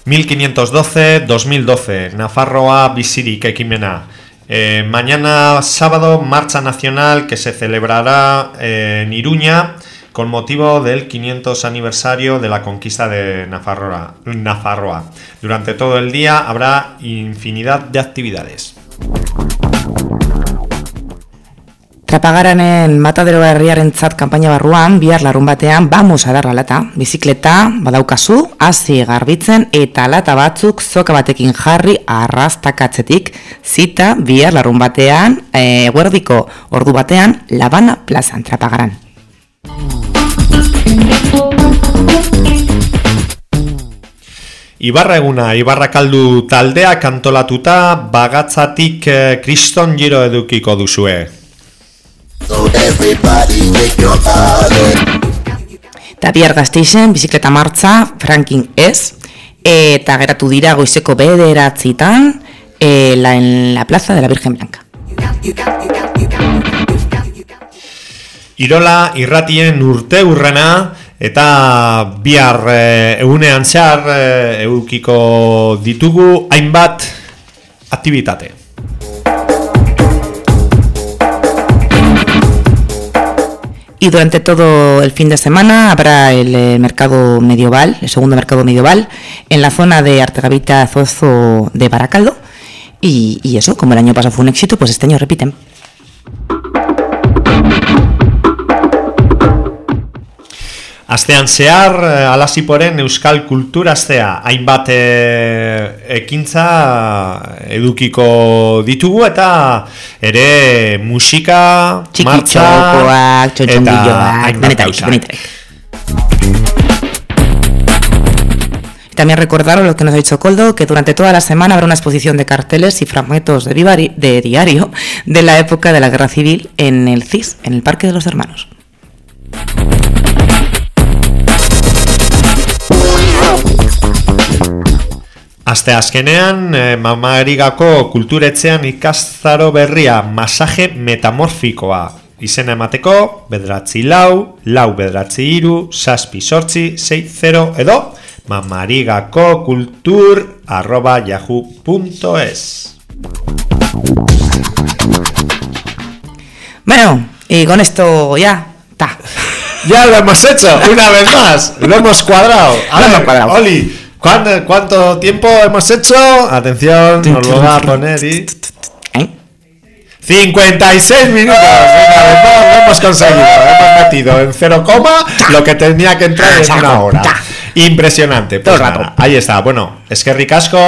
1512-2012, Nafarroa Bizirik Ekimena. Eh, mañana sábado, marcha nacional que se celebrará eh, en Iruña con motivo del 500 aniversario de la conquista de Nafarroa. Nafarroa. Durante todo el día habrá infinidad de actividades. Trapagaranen matadero herriarentzat kanpaina barruan, bihar larun batean, vamos a dar la lata. Bizikleta, badaukazu, hasi garbitzen eta lata batzuk zoka batekin jarri arrastakatzetik zita bihar larun batean, eguerdiko ordu batean, Labana plazan trapagaran. Ibarra eguna, Ibarra kaldu taldea kantolatuta bagatzatik eh, kriston giro edukiko duzue. Eta bihar gazteizen, bizikleta martza, franking ez, eta geratu dira goizeko bederatzitan, e, la, en la plaza de la Virgen Blanca. Irola irratien urte urrena eta bihar e, egunean zehar e, eukiko ditugu hainbat aktivitate. Y durante todo el fin de semana habrá el eh, mercado medieval, el segundo mercado medieval, en la zona de Artegavita Zozo de Baracaldo. Y, y eso, como el año pasado fue un éxito, pues este año repiten. Astean zehar, eh, alasiporen Euskal Kultura Astea, hainbat e, ekintza edukiko ditugu eta ere musika, Txikitxokoak, txotxongilloak, hainbat denetarik. También recordaros lo que nos ha dicho Coldo, que durante toda la semana habrá una exposición de carteles y fragmentos de, de diario de la época de la Guerra Civil en el CIS, en el Parque de los Hermanos. Aste azkenean, eh, mamarigako kulturetzean ikastaro berria masaje metamorfikoa. Izena emateko, bedratzi lau, lau bedratzi iru, saspi sortzi, zei, zero, edo, mamarigako kultur arroba yahoo.es. Bueno, y con esto ya, ta. Ya lo hemos hecho, una vez más, lo hemos cuadrado. A ver. Oli, ¿cuánto, tiempo hemos hecho? Atención, nos lo va a poner y... ¿Eh? 56 minutos. Venga, de nuevo lo hemos conseguido. Hemos metido en cero coma lo que tenía que entrar en una hora. Impresionante. Pues nada, ahí está. Bueno, eskerrik asko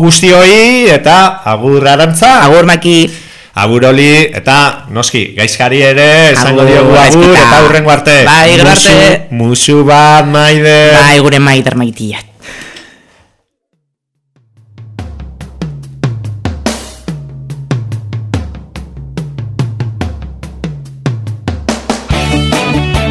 guztioi eta agur arantza. Agur maki. Agur oli eta noski gaizkari ere esango diogu agur eta hurrengo arte. Bai, gero arte. Musu- Musu bat maide. Bai, gure maider maitiak.